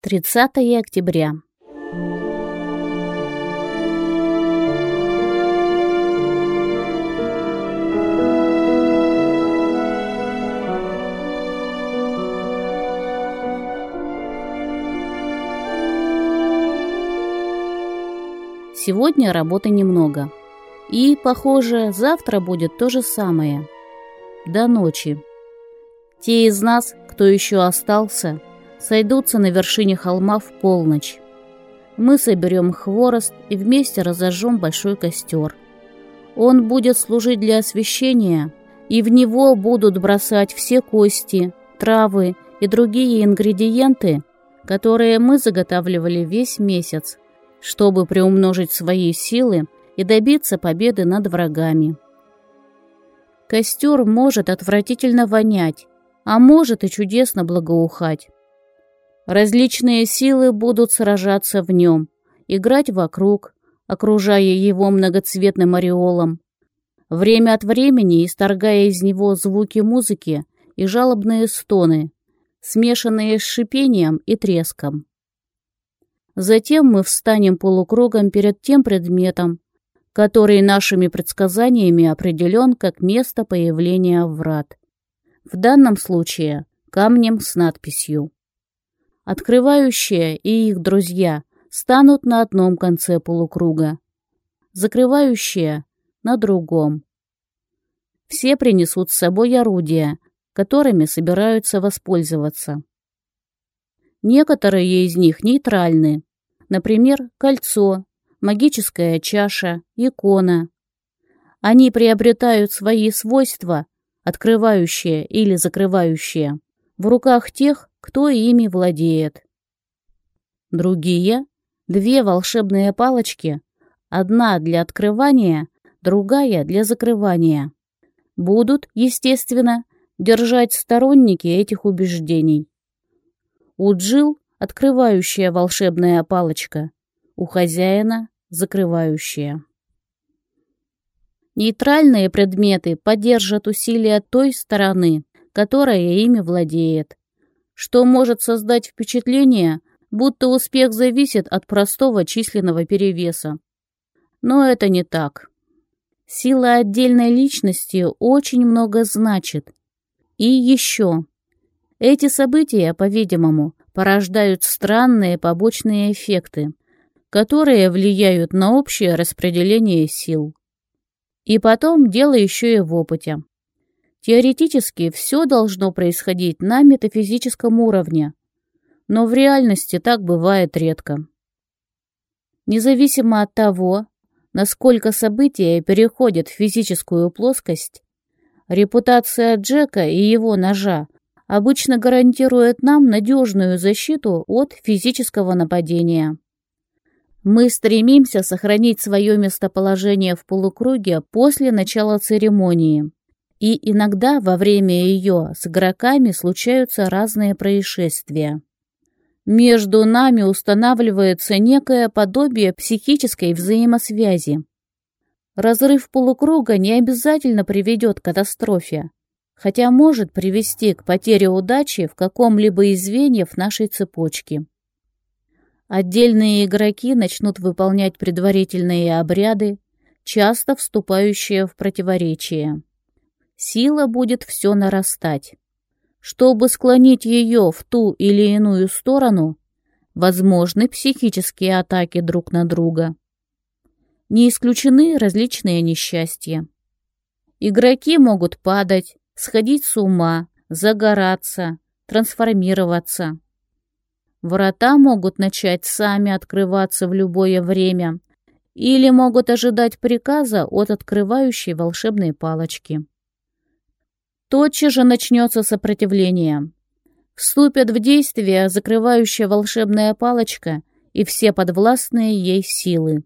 30 октября. Сегодня работы немного. И, похоже, завтра будет то же самое. До ночи. Те из нас, кто еще остался, сойдутся на вершине холма в полночь. Мы соберем хворост и вместе разожжем большой костер. Он будет служить для освещения, и в него будут бросать все кости, травы и другие ингредиенты, которые мы заготавливали весь месяц, чтобы приумножить свои силы и добиться победы над врагами. Костер может отвратительно вонять, а может и чудесно благоухать. Различные силы будут сражаться в нем, играть вокруг, окружая его многоцветным ореолом, время от времени исторгая из него звуки музыки и жалобные стоны, смешанные с шипением и треском. Затем мы встанем полукругом перед тем предметом, который нашими предсказаниями определен как место появления врат. В данном случае камнем с надписью Открывающие и их друзья станут на одном конце полукруга, закрывающие — на другом. Все принесут с собой орудия, которыми собираются воспользоваться. Некоторые из них нейтральны, например, кольцо, магическая чаша, икона. Они приобретают свои свойства, открывающие или закрывающие, в руках тех, кто ими владеет. Другие — две волшебные палочки, одна для открывания, другая для закрывания. Будут, естественно, держать сторонники этих убеждений. У Джил открывающая волшебная палочка, у хозяина закрывающая. Нейтральные предметы поддержат усилия той стороны, которая ими владеет что может создать впечатление, будто успех зависит от простого численного перевеса. Но это не так. Сила отдельной личности очень много значит. И еще. Эти события, по-видимому, порождают странные побочные эффекты, которые влияют на общее распределение сил. И потом дело еще и в опыте. Теоретически все должно происходить на метафизическом уровне, но в реальности так бывает редко. Независимо от того, насколько события переходят в физическую плоскость, репутация Джека и его ножа обычно гарантирует нам надежную защиту от физического нападения. Мы стремимся сохранить свое местоположение в полукруге после начала церемонии и иногда во время ее с игроками случаются разные происшествия. Между нами устанавливается некое подобие психической взаимосвязи. Разрыв полукруга не обязательно приведет к катастрофе, хотя может привести к потере удачи в каком-либо из звеньев нашей цепочки. Отдельные игроки начнут выполнять предварительные обряды, часто вступающие в противоречие сила будет все нарастать. Чтобы склонить ее в ту или иную сторону, возможны психические атаки друг на друга. Не исключены различные несчастья. Игроки могут падать, сходить с ума, загораться, трансформироваться. Врата могут начать сами открываться в любое время или могут ожидать приказа от открывающей волшебной палочки. Тотчас же начнется сопротивление. Вступят в действие закрывающая волшебная палочка и все подвластные ей силы.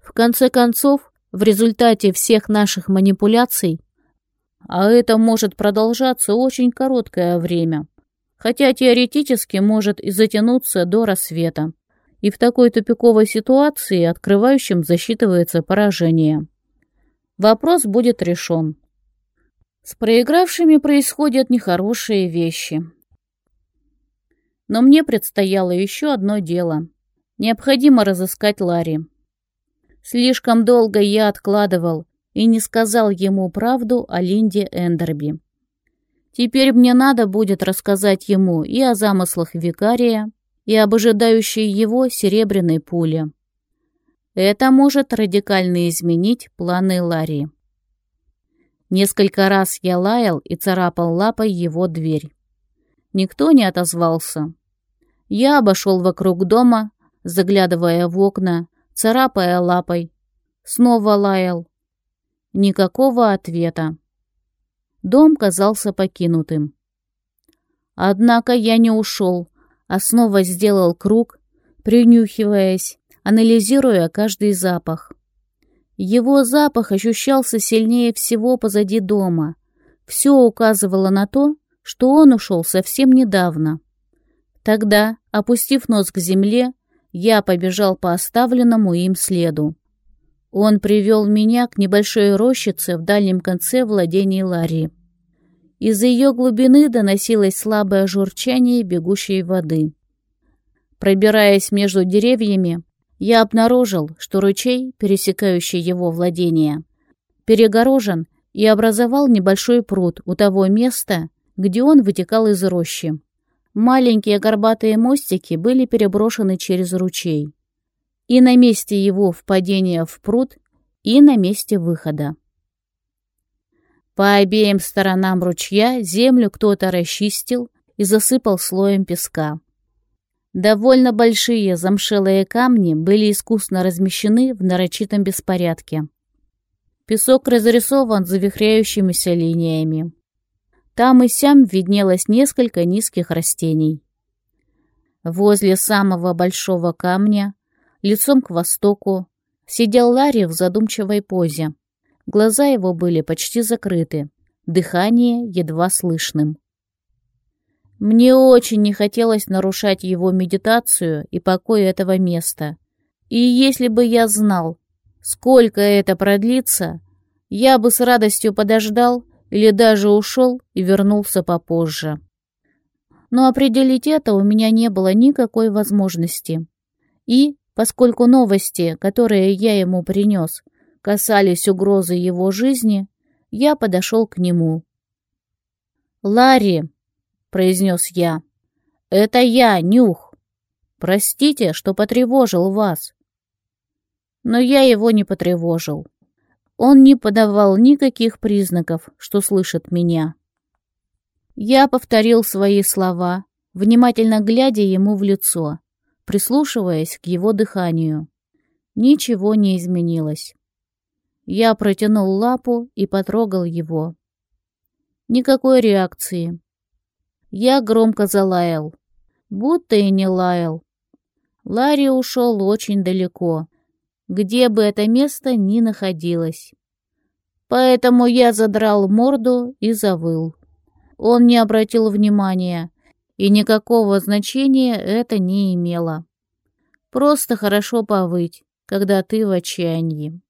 В конце концов, в результате всех наших манипуляций, а это может продолжаться очень короткое время, хотя теоретически может и затянуться до рассвета, и в такой тупиковой ситуации открывающим засчитывается поражение. Вопрос будет решен. С проигравшими происходят нехорошие вещи. Но мне предстояло еще одно дело. Необходимо разыскать Ларри. Слишком долго я откладывал и не сказал ему правду о Линде Эндерби. Теперь мне надо будет рассказать ему и о замыслах викария, и об ожидающей его серебряной пуле. Это может радикально изменить планы Ларри. Несколько раз я лаял и царапал лапой его дверь. Никто не отозвался. Я обошел вокруг дома, заглядывая в окна, царапая лапой. Снова лаял. Никакого ответа. Дом казался покинутым. Однако я не ушел, а снова сделал круг, принюхиваясь, анализируя каждый запах. Его запах ощущался сильнее всего позади дома. Все указывало на то, что он ушел совсем недавно. Тогда, опустив нос к земле, я побежал по оставленному им следу. Он привел меня к небольшой рощице в дальнем конце владений Ларри. Из ее глубины доносилось слабое журчание бегущей воды. Пробираясь между деревьями, я обнаружил, что ручей, пересекающий его владение, перегорожен и образовал небольшой пруд у того места, где он вытекал из рощи. Маленькие горбатые мостики были переброшены через ручей и на месте его впадения в пруд, и на месте выхода. По обеим сторонам ручья землю кто-то расчистил и засыпал слоем песка. Довольно большие замшелые камни были искусно размещены в нарочитом беспорядке. Песок разрисован завихряющимися линиями. Там и сям виднелось несколько низких растений. Возле самого большого камня лицом к востоку, сидел Ларри в задумчивой позе. Глаза его были почти закрыты, дыхание едва слышным. Мне очень не хотелось нарушать его медитацию и покой этого места. И если бы я знал, сколько это продлится, я бы с радостью подождал или даже ушел и вернулся попозже. Но определить это у меня не было никакой возможности. И, Поскольку новости, которые я ему принес, касались угрозы его жизни, я подошел к нему. «Ларри», — произнес я, — «это я, Нюх. Простите, что потревожил вас». Но я его не потревожил. Он не подавал никаких признаков, что слышит меня. Я повторил свои слова, внимательно глядя ему в лицо прислушиваясь к его дыханию. Ничего не изменилось. Я протянул лапу и потрогал его. Никакой реакции. Я громко залаял, будто и не лаял. Ларри ушел очень далеко, где бы это место ни находилось. Поэтому я задрал морду и завыл. Он не обратил внимания, и никакого значения это не имело. Просто хорошо повыть, когда ты в отчаянии.